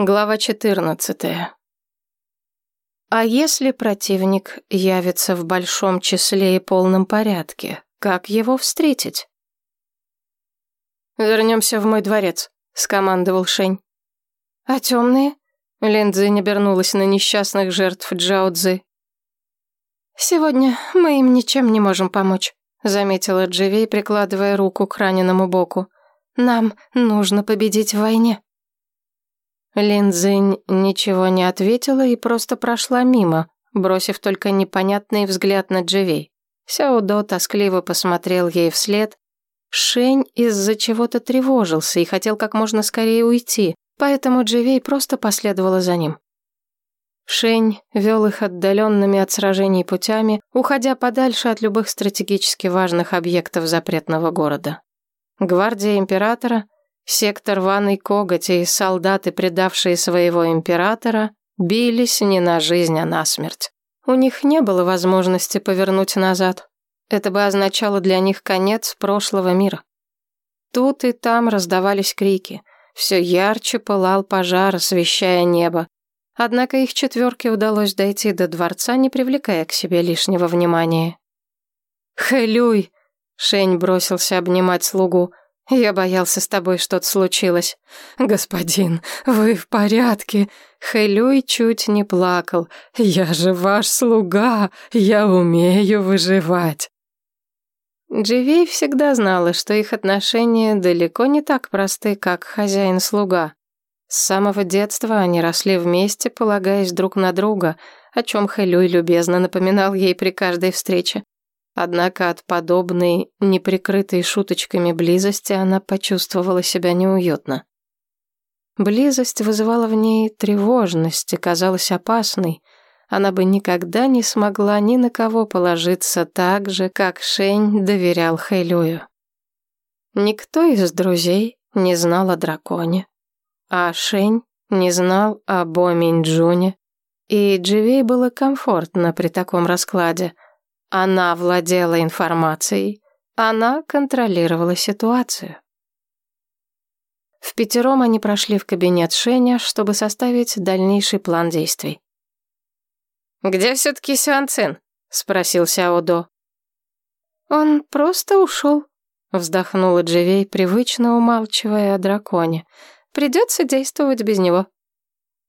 Глава 14. А если противник явится в большом числе и полном порядке, как его встретить? «Вернемся в мой дворец», — скомандовал Шень. «А темные?» — Линдзинь обернулась на несчастных жертв Джао. «Сегодня мы им ничем не можем помочь», — заметила Дживей, прикладывая руку к раненому боку. «Нам нужно победить в войне». Линдзинь ничего не ответила и просто прошла мимо, бросив только непонятный взгляд на Дживей. Сяодо тоскливо посмотрел ей вслед. Шень из-за чего-то тревожился и хотел как можно скорее уйти, поэтому Дживей просто последовала за ним. Шень вел их отдаленными от сражений путями, уходя подальше от любых стратегически важных объектов запретного города. Гвардия императора — Сектор Ван и Коготь и солдаты, предавшие своего императора, бились не на жизнь, а на смерть. У них не было возможности повернуть назад. Это бы означало для них конец прошлого мира. Тут и там раздавались крики. Все ярче пылал пожар, освещая небо. Однако их четверке удалось дойти до дворца, не привлекая к себе лишнего внимания. «Хэлюй!» — Шень бросился обнимать слугу — «Я боялся, с тобой что-то случилось». «Господин, вы в порядке?» Хэлюй чуть не плакал. «Я же ваш слуга, я умею выживать». Дживей всегда знала, что их отношения далеко не так просты, как хозяин-слуга. С самого детства они росли вместе, полагаясь друг на друга, о чем Хэлюй любезно напоминал ей при каждой встрече. Однако от подобной, неприкрытой шуточками близости она почувствовала себя неуютно. Близость вызывала в ней тревожность и казалась опасной. Она бы никогда не смогла ни на кого положиться так же, как Шень доверял Хэйлюю. Никто из друзей не знал о драконе, а Шень не знал о Бо Минджуне, и Дживей было комфортно при таком раскладе — она владела информацией, она контролировала ситуацию. В пятером они прошли в кабинет Шеня, чтобы составить дальнейший план действий. «Где все-таки Сюан Цин?» — спросил Сяо До. «Он просто ушел», — вздохнула Дживей, привычно умалчивая о драконе. «Придется действовать без него».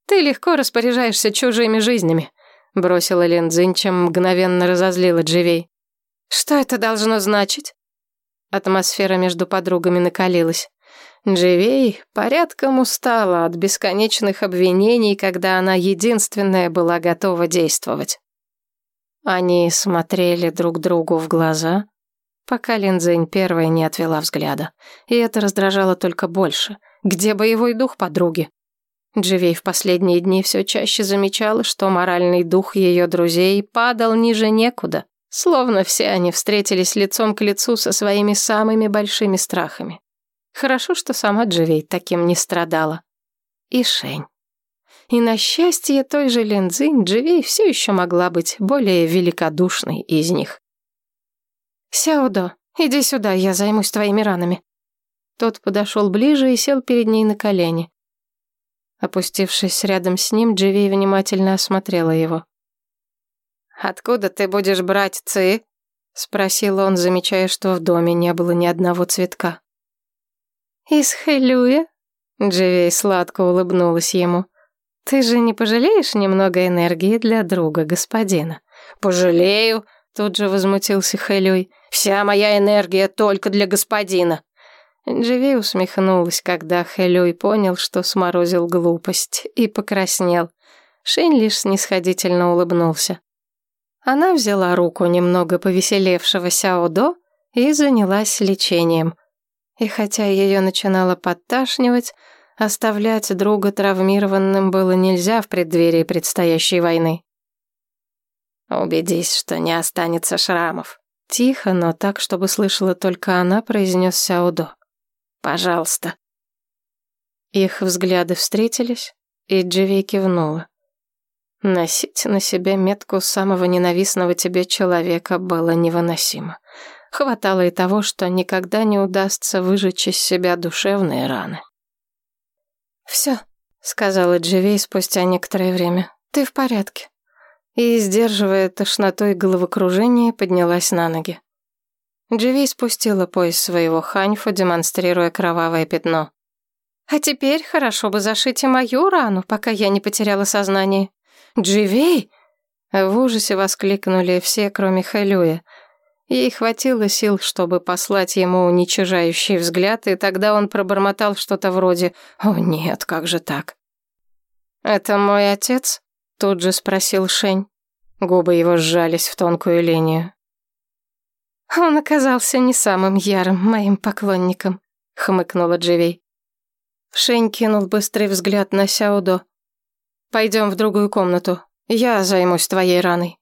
«Ты легко распоряжаешься чужими жизнями», бросила Лен Цзинь, чем мгновенно разозлила Дживей. «Что это должно значить?» Атмосфера между подругами накалилась. Дживей порядком устала от бесконечных обвинений, когда она единственная была готова действовать. Они смотрели друг другу в глаза, пока Линдзинь первая не отвела взгляда. И это раздражало только больше. Где боевой дух подруги? Дживей в последние дни все чаще замечала, что моральный дух ее друзей падал ниже некуда, словно все они встретились лицом к лицу со своими самыми большими страхами. Хорошо, что сама Дживей таким не страдала. И Шень. И на счастье той же Линдзинь Дживей все еще могла быть более великодушной из них. «Сяодо, иди сюда, я займусь твоими ранами». Тот подошел ближе и сел перед ней на колени. Опустившись рядом с ним, Дживей внимательно осмотрела его. «Откуда ты будешь брать ци?» — спросил он, замечая, что в доме не было ни одного цветка. «Из Хэлюя?» — Дживей сладко улыбнулась ему. «Ты же не пожалеешь немного энергии для друга господина?» «Пожалею», — тут же возмутился Хэлюй. «Вся моя энергия только для господина». Дживи усмехнулась, когда Хэлюй понял, что сморозил глупость, и покраснел. Шень лишь снисходительно улыбнулся. Она взяла руку немного повеселевшего Сяодо и занялась лечением. И хотя ее начинало подташнивать, оставлять друга травмированным было нельзя в преддверии предстоящей войны. «Убедись, что не останется шрамов», — тихо, но так, чтобы слышала только она, произнес Сяодо. Пожалуйста». Их взгляды встретились, и Дживи кивнула. Носить на себе метку самого ненавистного тебе человека было невыносимо. Хватало и того, что никогда не удастся выжечь из себя душевные раны. «Все, — сказала Дживей спустя некоторое время. «Ты в порядке?» И, сдерживая тошноту и головокружение, поднялась на ноги. Дживей спустила пояс своего ханьфа, демонстрируя кровавое пятно. «А теперь хорошо бы зашить и мою рану, пока я не потеряла сознание». «Дживей!» В ужасе воскликнули все, кроме Хэлюя. Ей хватило сил, чтобы послать ему уничижающий взгляд, и тогда он пробормотал что-то вроде «О нет, как же так?» «Это мой отец?» — тут же спросил Шень. Губы его сжались в тонкую линию. «Он оказался не самым ярым моим поклонником», — хмыкнула Дживей. Шень кинул быстрый взгляд на Сяудо. «Пойдем в другую комнату. Я займусь твоей раной».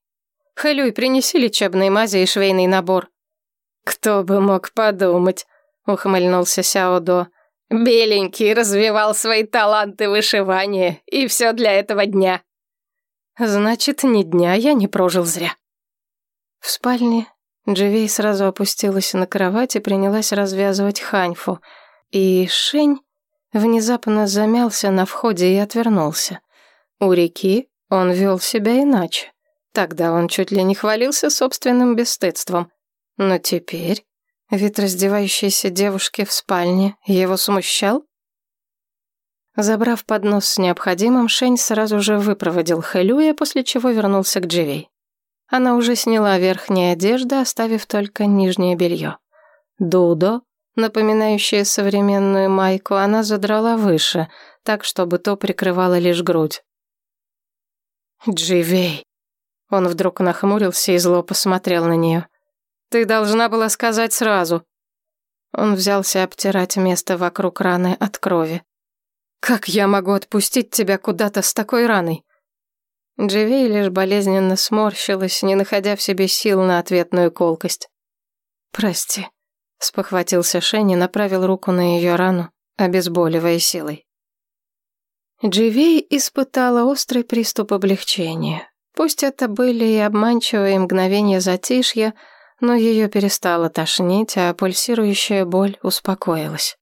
Хэлюй, принеси лечебные мази и швейный набор». «Кто бы мог подумать», — ухмыльнулся Сяодо. «Беленький развивал свои таланты вышивания, и все для этого дня». «Значит, ни дня я не прожил зря». В спальне Дживей сразу опустилась на кровать и принялась развязывать ханьфу, и Шень внезапно замялся на входе и отвернулся. У реки он вел себя иначе. Тогда он чуть ли не хвалился собственным бесстыдством. Но теперь вид раздевающейся девушки в спальне его смущал? Забрав поднос с необходимым, Шень сразу же выпроводил Хэлюя, после чего вернулся к Дживей. Она уже сняла верхние одежды, оставив только нижнее белье. Дудо, напоминающее современную майку, она задрала выше, так, чтобы то прикрывало лишь грудь. «Дживей!» Он вдруг нахмурился и зло посмотрел на нее. «Ты должна была сказать сразу». Он взялся обтирать место вокруг раны от крови. «Как я могу отпустить тебя куда-то с такой раной?» Дживей лишь болезненно сморщилась, не находя в себе сил на ответную колкость. «Прости», — спохватился Шенни, направил руку на ее рану, обезболивая силой. Дживей испытала острый приступ облегчения. Пусть это были и обманчивые мгновения затишья, но ее перестало тошнить, а пульсирующая боль успокоилась.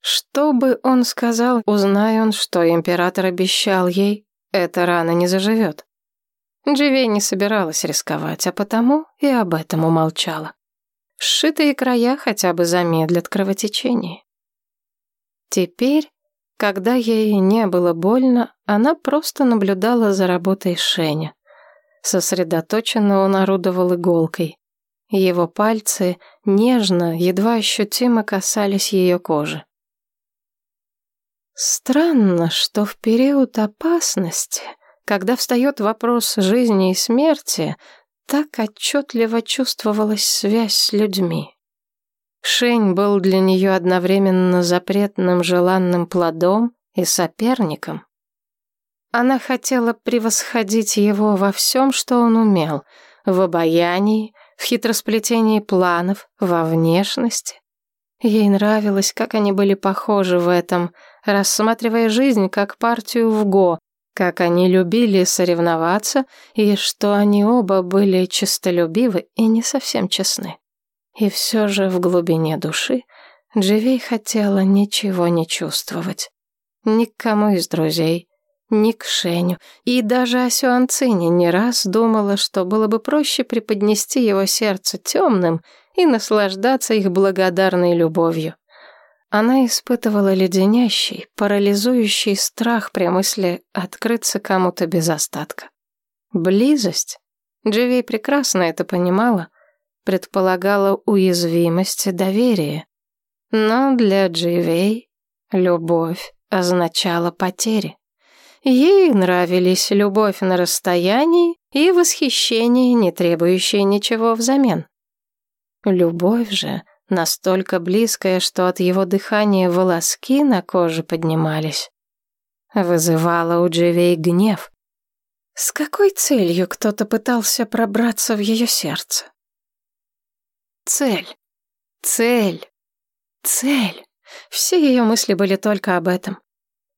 Что бы он сказал, узнай он, что император обещал ей, эта рана не заживет. Дживей не собиралась рисковать, а потому и об этом умолчала. Сшитые края хотя бы замедлят кровотечение. Теперь когда ей не было больно, она просто наблюдала за работой Шеня. Сосредоточенно он орудовал иголкой. Его пальцы нежно, едва ощутимо касались ее кожи. Странно, что в период опасности, когда встает вопрос жизни и смерти, так отчетливо чувствовалась связь с людьми. Шень был для нее одновременно запретным желанным плодом и соперником. Она хотела превосходить его во всем, что он умел, в обаянии, в хитросплетении планов, во внешности. Ей нравилось, как они были похожи в этом, рассматривая жизнь как партию в го, как они любили соревноваться и что они оба были честолюбивы и не совсем честны. И все же в глубине души Дживей хотела ничего не чувствовать. Ни к кому из друзей, ни к Шеню, и даже о Сюанцине не раз думала, что было бы проще преподнести его сердце темным и наслаждаться их благодарной любовью. Она испытывала леденящий, парализующий страх при мысли открыться кому-то без остатка. Близость. Дживей прекрасно это понимала, предполагала уязвимость доверие. Но для Дживей любовь означала потери. Ей нравились любовь на расстоянии и восхищение, не требующее ничего взамен. Любовь же настолько близкая, что от его дыхания волоски на коже поднимались, вызывала у Дживей гнев. С какой целью кто-то пытался пробраться в ее сердце? Цель. Цель. Цель. Все ее мысли были только об этом.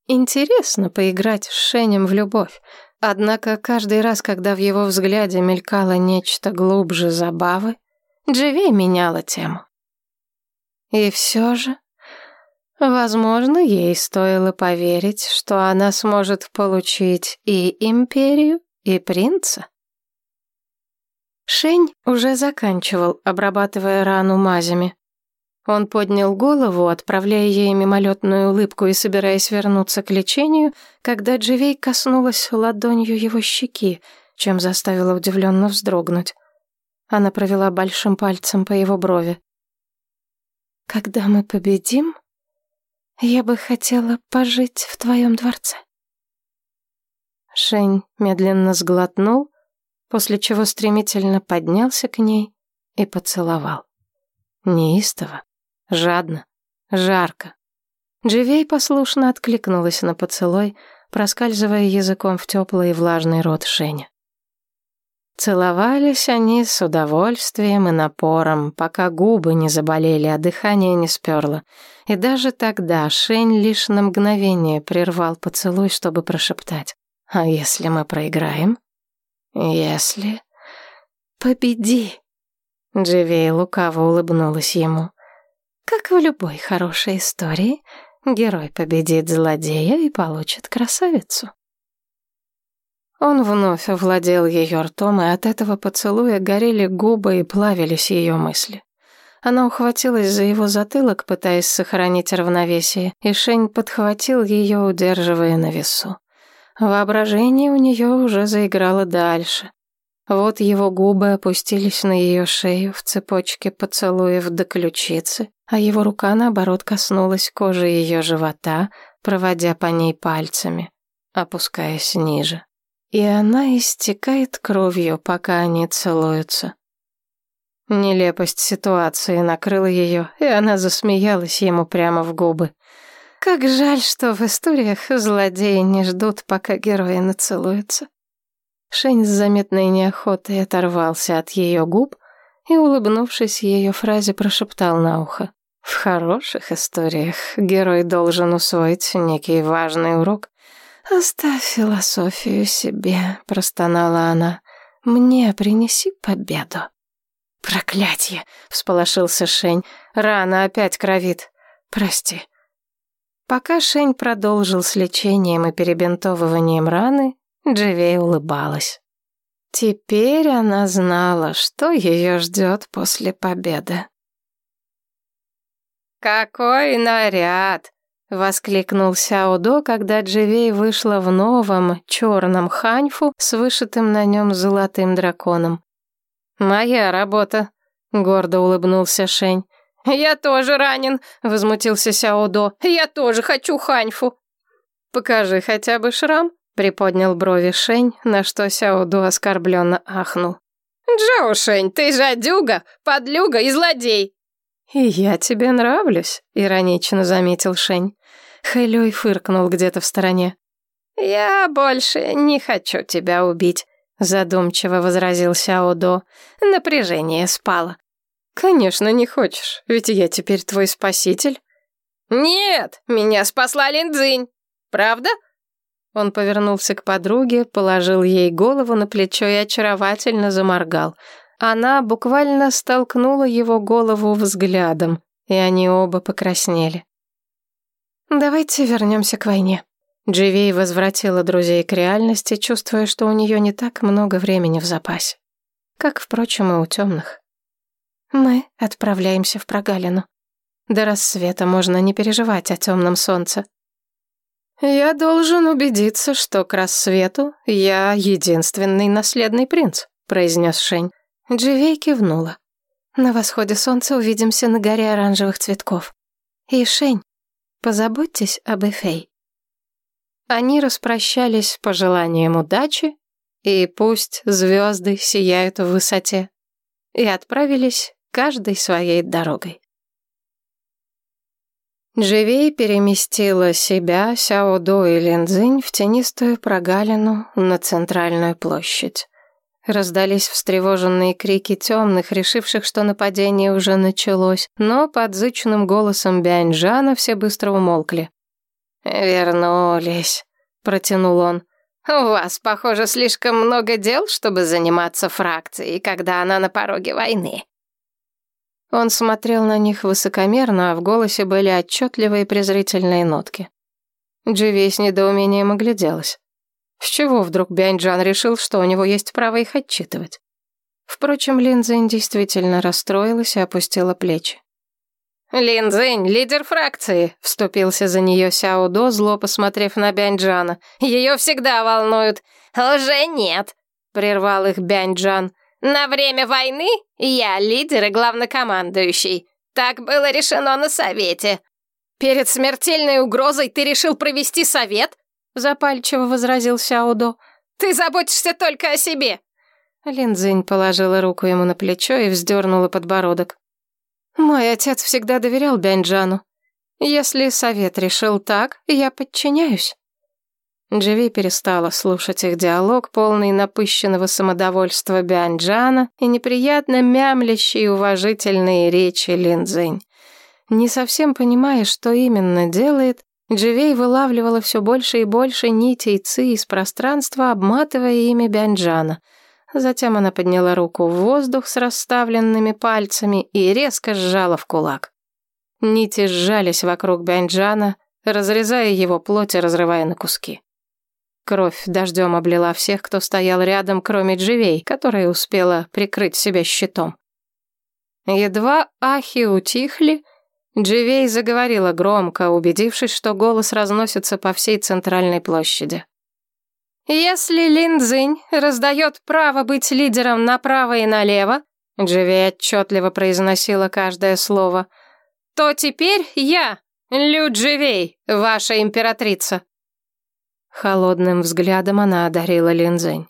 Интересно поиграть с Шенем в любовь. Однако каждый раз, когда в его взгляде мелькало нечто глубже забавы, Дживей меняла тему. И все же Возможно, ей стоило поверить, что она сможет получить и империю, и принца. Шень уже заканчивал, обрабатывая рану мазями. Он поднял голову, отправляя ей мимолетную улыбку и собираясь вернуться к лечению, когда Дживей коснулась ладонью его щеки, чем заставила удивленно вздрогнуть. Она провела большим пальцем по его брови. «Когда мы победим, я бы хотела пожить в твоем дворце». Шень медленно сглотнул, после чего стремительно поднялся к ней и поцеловал. Неистово, Жадно, жарко. Дживей послушно откликнулась на поцелуй, проскальзывая языком в теплый и влажный рот Шеня. Целовались они с удовольствием и напором, пока губы не заболели, а дыхание не сперло. И даже тогда Шень лишь на мгновение прервал поцелуй, чтобы прошептать. «А если мы проиграем?» «Если...» «Победи!» Дживей лукаво улыбнулась ему. Как в любой хорошей истории, герой победит злодея и получит красавицу. Он вновь овладел ее ртом, и от этого поцелуя горели губы и плавились ее мысли. Она ухватилась за его затылок, пытаясь сохранить равновесие, и Шень подхватил ее, удерживая на весу. Воображение у нее уже заиграло дальше. Вот его губы опустились на ее шею в цепочке поцелуев до ключицы, а его рука, наоборот, коснулась кожи ее живота, проводя по ней пальцами, опускаясь ниже. И она истекает кровью, пока они целуются. Нелепость ситуации накрыла ее, и она засмеялась ему прямо в губы. Как жаль, что в историях злодеи не ждут, пока герои нацелуются. Шень с заметной неохотой оторвался от ее губ и, улыбнувшись ее фразе, прошептал на ухо. В хороших историях герой должен усвоить некий важный урок. «Оставь философию себе», — простонала она. «Мне принеси победу». «Проклятье!» — всполошился Шень. «Рана опять кровит. Прости». Пока Шень продолжил с лечением и перебинтовыванием раны, Дживей улыбалась. Теперь она знала, что ее ждет после победы. «Какой наряд!» — воскликнул Сяодо, когда Дживей вышла в новом черном ханьфу с вышитым на нем золотым драконом. «Моя работа», — гордо улыбнулся Шень. «Я тоже ранен», — возмутился Сяодо. «Я тоже хочу ханьфу». «Покажи хотя бы шрам», — приподнял брови Шень, на что Сяодо оскорбленно ахнул. «Джоу Шень, ты жадюга, подлюга и злодей!» «И я тебе нравлюсь», — иронично заметил Шень. Хэлюй фыркнул где-то в стороне. «Я больше не хочу тебя убить», — задумчиво возразил Сяодо. «Напряжение спало». «Конечно, не хочешь, ведь я теперь твой спаситель». «Нет, меня спасла Линдзинь. Правда?» Он повернулся к подруге, положил ей голову на плечо и очаровательно заморгал — она буквально столкнула его голову взглядом, и они оба покраснели. «Давайте вернемся к войне». Дживей возвратила друзей к реальности, чувствуя, что у нее не так много времени в запасе. Как, впрочем, и у темных. Мы отправляемся в прогалину. До рассвета можно не переживать о темном солнце. Я должен убедиться, что к рассвету я единственный наследный принц, произнес Шень. Дживей кивнула. На восходе солнца увидимся на горе оранжевых цветков. И, Шень, позаботьтесь об Эфей. Они распрощались с пожеланием удачи, и пусть звезды сияют в высоте, и отправились каждой своей дорогой. Дживей переместила себя, Сяодо и Линдзинь в тенистую прогалину на центральную площадь. Раздались встревоженные крики темных, решивших, что нападение уже началось, но под зычным голосом Бяньжана все быстро умолкли. «Вернулись», — протянул он. «У вас, похоже, слишком много дел, чтобы заниматься фракцией, когда она на пороге войны». Он смотрел на них высокомерно, а в голосе были отчетливые презрительные нотки. Дживи с недоумением огляделась. С чего вдруг Бяньджан решил, что у него есть право их отчитывать? Впрочем, Линзень действительно расстроилась и опустила плечи. «Линзинь, лидер фракции», — вступился за нее Сяо До, зло посмотрев на Бяньджана. «Ее всегда волнуют». «Уже нет», — прервал их Бяньджан. «На время войны я лидер и главнокомандующий. Так было решено на совете». «Перед смертельной угрозой ты решил провести совет?» — запальчиво возразил Сяодо. «Ты заботишься только о себе!» Линдзинь положила руку ему на плечо и вздернула подбородок. «Мой отец всегда доверял Бяньджану. Если совет решил так, я подчиняюсь». Дживи перестала слушать их диалог, полный напыщенного самодовольства Бянджана и неприятно мямлящие уважительные речи Линдзинь. Не совсем понимая, что именно делает, Дживей вылавливала все больше и больше нитей ци из пространства, обматывая ими Бянджана. Затем она подняла руку в воздух с расставленными пальцами и резко сжала в кулак. Нити сжались вокруг Бянджана, разрезая его плоть и разрывая на куски. Кровь дождем облила всех, кто стоял рядом, кроме Дживей, которая успела прикрыть себя щитом. Едва ахи утихли, Дживей заговорила громко, убедившись, что голос разносится по всей центральной площади. «Если Линдзинь раздает право быть лидером направо и налево», Дживей отчетливо произносила каждое слово, «то теперь я, Лю Дживей, ваша императрица». Холодным взглядом она одарила Линзинь.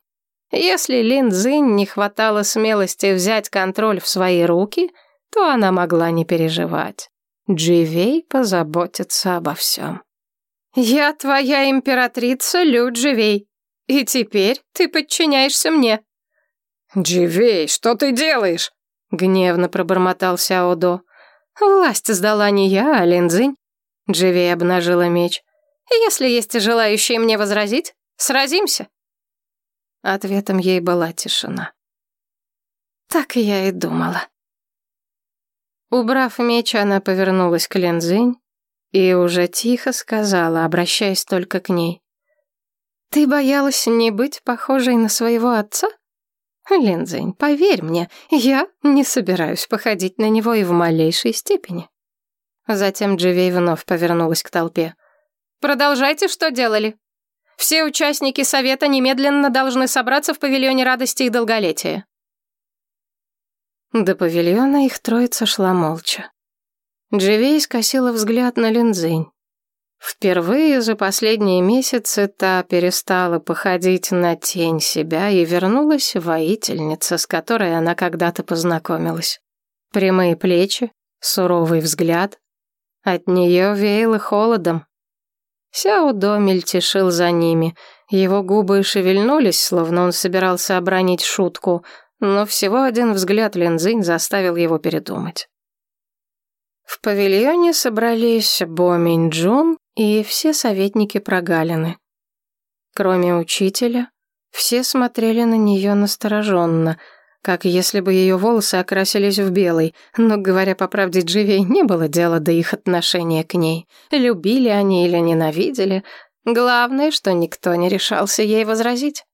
Если Линзинь не хватало смелости взять контроль в свои руки, то она могла не переживать. Дживей позаботится обо всем. «Я твоя императрица Лю Дживей, и теперь ты подчиняешься мне». «Дживей, что ты делаешь?» — гневно пробормотал Сяодо. «Власть сдала не я, а Линзинь». Дживей обнажила меч. Если есть желающие мне возразить, сразимся». Ответом ей была тишина. Так я и думала. Убрав меч, она повернулась к Лензинь и уже тихо сказала, обращаясь только к ней. «Ты боялась не быть похожей на своего отца? Лензинь, поверь мне, я не собираюсь походить на него и в малейшей степени». Затем Дживей вновь повернулась к толпе. Продолжайте, что делали. Все участники совета немедленно должны собраться в павильоне радости и долголетия. До павильона их троица шла молча. Дживей скосила взгляд на Линзинь. Впервые за последние месяцы та перестала походить на тень себя и вернулась воительница, с которой она когда-то познакомилась. Прямые плечи, суровый взгляд. От нее веяло холодом, Сяо До мельтешил за ними. Его губы шевельнулись, словно он собирался обронить шутку, но всего один взгляд Линзинь заставил его передумать. В павильоне собрались Бо Минджун и все советники прогалины. Кроме учителя, все смотрели на нее настороженно — как если бы ее волосы окрасились в белый, но, говоря по правде, Дживей не было дела до их отношения к ней. Любили они или ненавидели. Главное, что никто не решался ей возразить.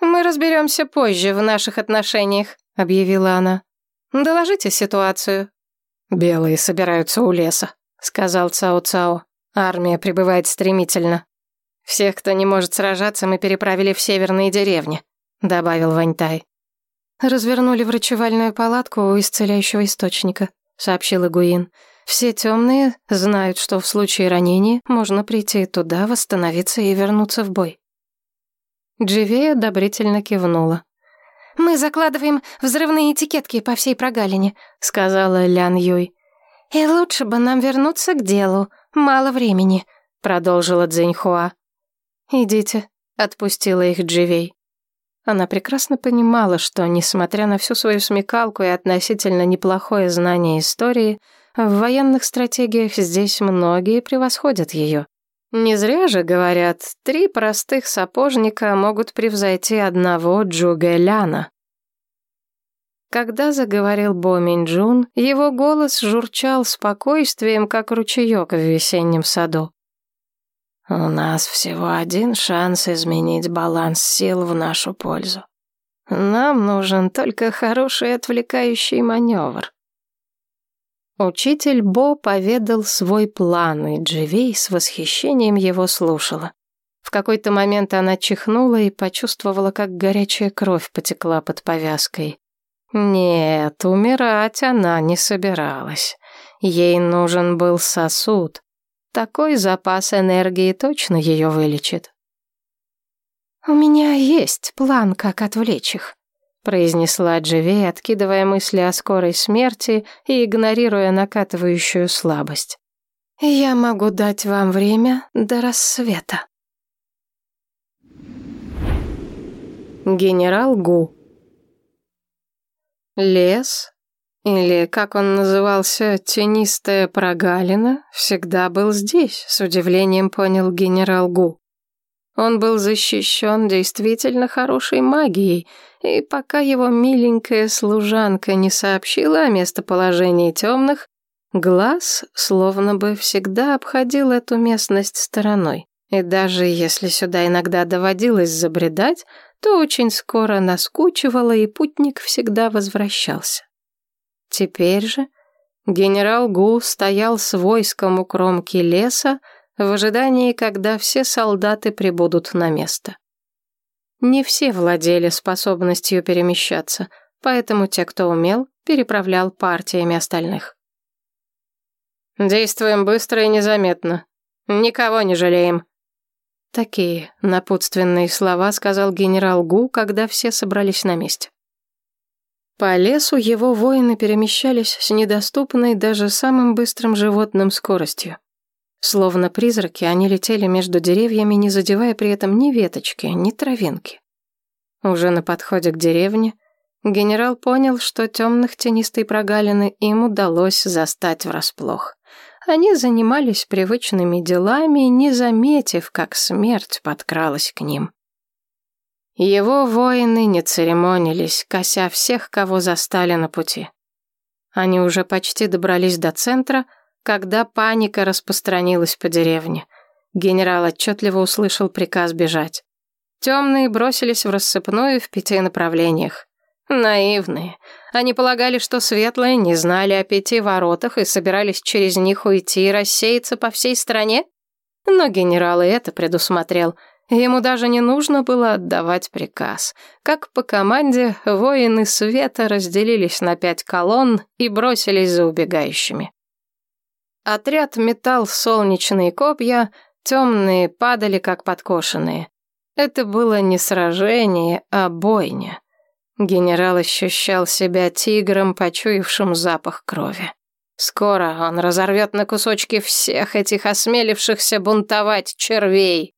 «Мы разберемся позже в наших отношениях», — объявила она. «Доложите ситуацию». «Белые собираются у леса», — сказал Цао-Цао. «Армия прибывает стремительно. Всех, кто не может сражаться, мы переправили в северные деревни», — добавил Ваньтай. «Развернули врачевальную палатку у исцеляющего источника», — сообщил Игуин. «Все темные знают, что в случае ранения можно прийти туда, восстановиться и вернуться в бой». Дживей одобрительно кивнула. «Мы закладываем взрывные этикетки по всей прогалине», — сказала Лян Юй. «И лучше бы нам вернуться к делу. Мало времени», — продолжила Цзиньхуа. «Идите», — отпустила их Дживей. Она прекрасно понимала, что, несмотря на всю свою смекалку и относительно неплохое знание истории, в военных стратегиях здесь многие превосходят ее. Не зря же говорят, три простых сапожника могут превзойти одного Джугэляна. Когда заговорил Бо Минджун, его голос журчал спокойствием, как ручеек в весеннем саду. «У нас всего один шанс изменить баланс сил в нашу пользу. Нам нужен только хороший отвлекающий маневр». Учитель Бо поведал свой план, и Дживей с восхищением его слушала. В какой-то момент она чихнула и почувствовала, как горячая кровь потекла под повязкой. Нет, умирать она не собиралась. Ей нужен был сосуд. Такой запас энергии точно ее вылечит. «У меня есть план, как отвлечь их», — произнесла Дживей, откидывая мысли о скорой смерти и игнорируя накатывающую слабость. «Я могу дать вам время до рассвета». Генерал Гу Лес, или, как он назывался, тенистая прогалина, всегда был здесь, с удивлением понял генерал Гу. Он был защищен действительно хорошей магией, и пока его миленькая служанка не сообщила о местоположении темных, глаз словно бы всегда обходил эту местность стороной. И даже если сюда иногда доводилось забредать, то очень скоро наскучивало, и путник всегда возвращался. Теперь же генерал Гу стоял с войском у кромки леса в ожидании, когда все солдаты прибудут на место. Не все владели способностью перемещаться, поэтому те, кто умел, переправлял партиями остальных. «Действуем быстро и незаметно. Никого не жалеем», Такие напутственные слова сказал генерал Гу, когда все собрались на месте. По лесу его воины перемещались с недоступной даже самым быстрым животным скоростью. Словно призраки, они летели между деревьями, не задевая при этом ни веточки, ни травинки. Уже на подходе к деревне генерал понял, что темных тенистой прогалины им удалось застать врасплох. Они занимались привычными делами, не заметив, как смерть подкралась к ним. Его воины не церемонились, кося всех, кого застали на пути. Они уже почти добрались до центра, когда паника распространилась по деревне. Генерал отчетливо услышал приказ бежать. Темные бросились в рассыпную в пяти направлениях. Наивные. Они полагали, что светлые не знали о пяти воротах и собирались через них уйти и рассеяться по всей стране? Но генерал и это предусмотрел. Ему даже не нужно было отдавать приказ. Как по команде, воины света разделились на пять колонн и бросились за убегающими. Отряд метал солнечные копья, темные падали как подкошенные. Это было не сражение, а бойня. Генерал ощущал себя тигром, почуявшим запах крови. Скоро он разорвет на кусочки всех этих осмелившихся бунтовать червей.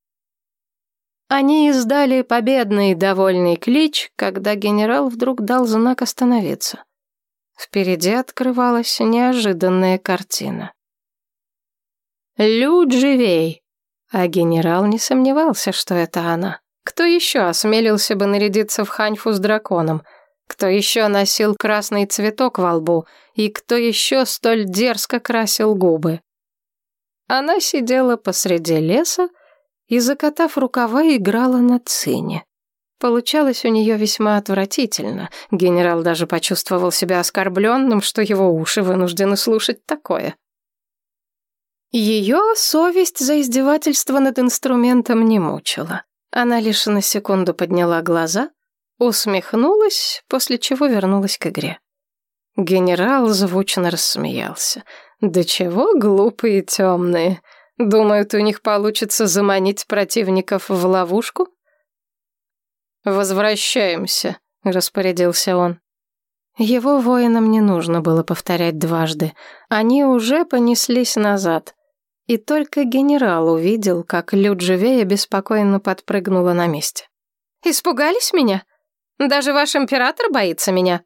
Они издали победный довольный клич, когда генерал вдруг дал знак остановиться. Впереди открывалась неожиданная картина. Люд живей! А генерал не сомневался, что это она. Кто еще осмелился бы нарядиться в ханьфу с драконом? Кто еще носил красный цветок во лбу? И кто еще столь дерзко красил губы? Она сидела посреди леса и, закатав рукава, играла на цине. Получалось у нее весьма отвратительно. Генерал даже почувствовал себя оскорбленным, что его уши вынуждены слушать такое. Ее совесть за издевательство над инструментом не мучила. Она лишь на секунду подняла глаза, усмехнулась, после чего вернулась к игре. Генерал звучно рассмеялся. «Да чего глупые темные? Думают, у них получится заманить противников в ловушку?» «Возвращаемся», — распорядился он. Его воинам не нужно было повторять дважды. Они уже понеслись назад. И только генерал увидел, как Люджевея беспокойно подпрыгнула на месте. «Испугались меня? Даже ваш император боится меня?»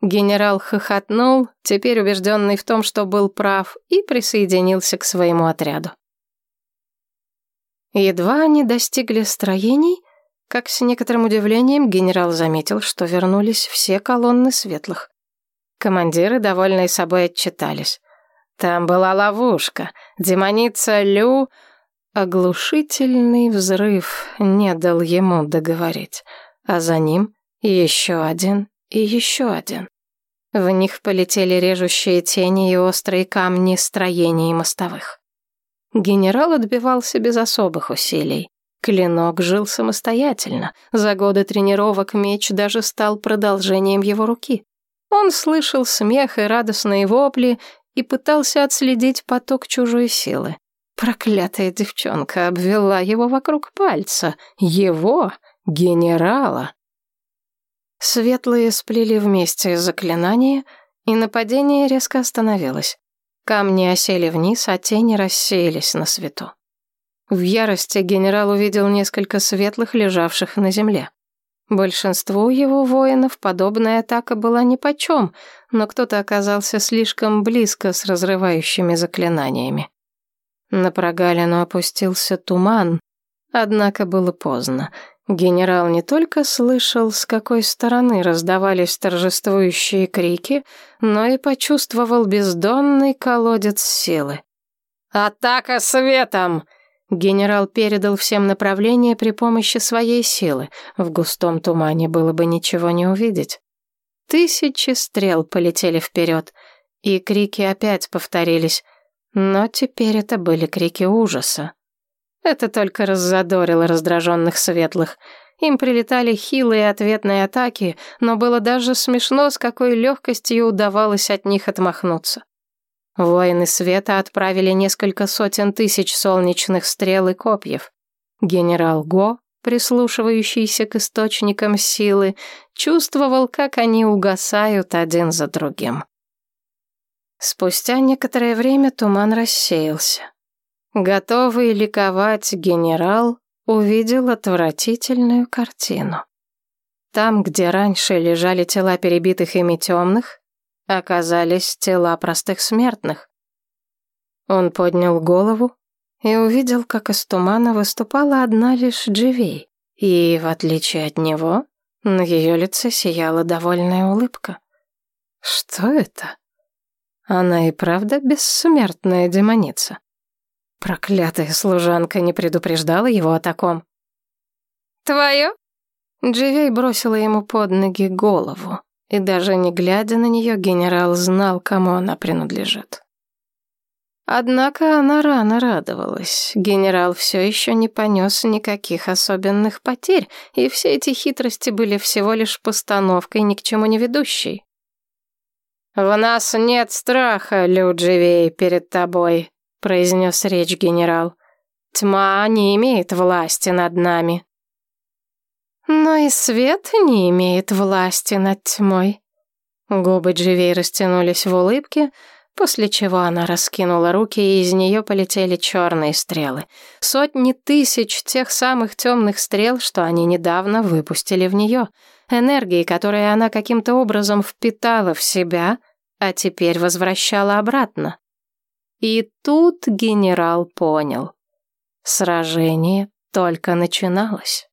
Генерал хохотнул, теперь убежденный в том, что был прав, и присоединился к своему отряду. Едва они достигли строений, как с некоторым удивлением генерал заметил, что вернулись все колонны светлых. Командиры, довольные собой, отчитались. Там была ловушка. Демоница Лю... Оглушительный взрыв не дал ему договорить, а за ним еще один и еще один. В них полетели режущие тени и острые камни строений мостовых. Генерал отбивался без особых усилий. Клинок жил самостоятельно. За годы тренировок меч даже стал продолжением его руки. Он слышал смех и радостные вопли и пытался отследить поток чужой силы. Проклятая девчонка обвела его вокруг пальца. Его, генерала. Светлые сплели вместе заклинания, и нападение резко остановилось. Камни осели вниз, а тени рассеялись на свету. В ярости генерал увидел несколько светлых, лежавших на земле. Большинству его воинов подобная атака была нипочем, но кто-то оказался слишком близко с разрывающими заклинаниями. На прогалину опустился туман, однако было поздно. Генерал не только слышал, с какой стороны раздавались торжествующие крики, но и почувствовал бездонный колодец силы. «Атака светом!» Генерал передал всем направление при помощи своей силы. В густом тумане было бы ничего не увидеть. Тысячи стрел полетели вперед, и крики опять повторились, но теперь это были крики ужаса. Это только раззадорило раздраженных светлых. Им прилетали хилые ответные атаки, но было даже смешно, с какой легкостью удавалось от них отмахнуться. Воины света отправили несколько сотен тысяч солнечных стрел и копьев. Генерал Го, прислушивающийся к источникам силы, чувствовал, как они угасают один за другим. Спустя некоторое время туман рассеялся. Готовый ликовать генерал увидел отвратительную картину. Там, где раньше лежали тела перебитых ими темных, оказались тела простых смертных. Он поднял голову и увидел, как из тумана выступала одна лишь Дживей, и, в отличие от него, на ее лице сияла довольная улыбка. Что это? Она и правда бессмертная демоница. Проклятая служанка не предупреждала его о таком. «Твое?» Дживей бросила ему под ноги голову, и даже не глядя на нее, генерал знал, кому она принадлежит. Однако она рано радовалась. Генерал все еще не понес никаких особенных потерь, и все эти хитрости были всего лишь постановкой, ни к чему не ведущей. «В нас нет страха, Людживей, перед тобой», — произнес речь генерал. «Тьма не имеет власти над нами». «Но и свет не имеет власти над тьмой». Губы Дживей растянулись в улыбке, после чего она раскинула руки, и из нее полетели черные стрелы. Сотни тысяч тех самых темных стрел, что они недавно выпустили в нее. Энергии, которые она каким-то образом впитала в себя, а теперь возвращала обратно. И тут генерал понял. Сражение только начиналось.